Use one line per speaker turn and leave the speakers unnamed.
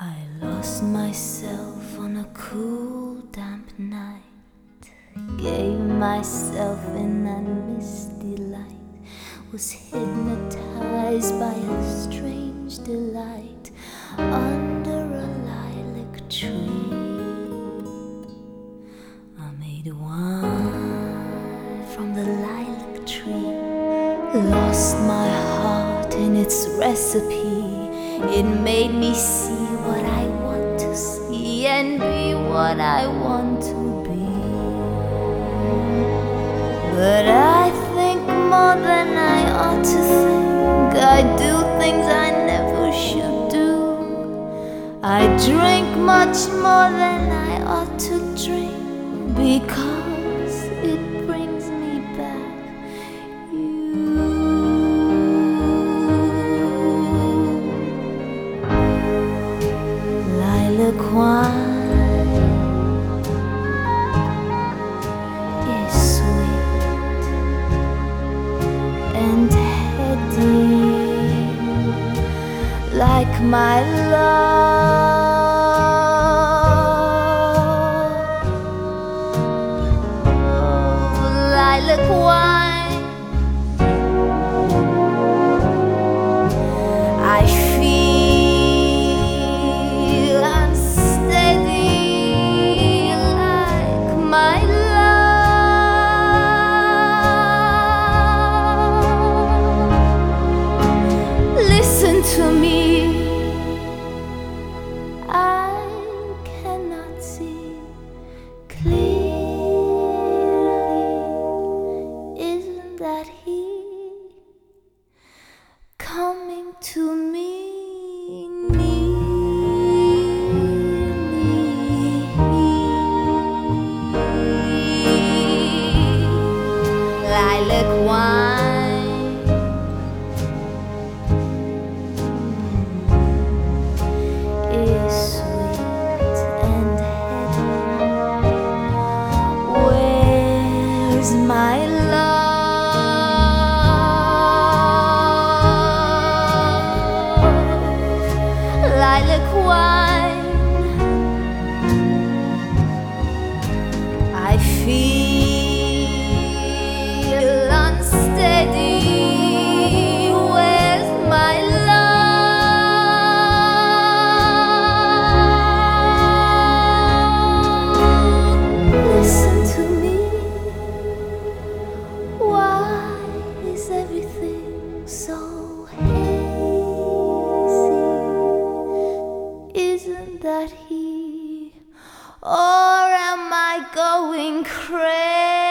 I lost myself on a cool, damp night. Gave myself in that misty light. Was hypnotized by a strange delight under a lilac tree. I made wine from the lilac tree. Lost my heart in its recipe. It made me see what I want to see and be what I want to be. But I think more than I ought to think. I do things I never should do. I drink much more than I ought to drink because it like my love. Oh, Lilac wine. I feel unsteady like my love. Listen to me. Lilac wine is sweet and heady. Where's my love? Lilac wine. Isn't that he? Or am I going crazy?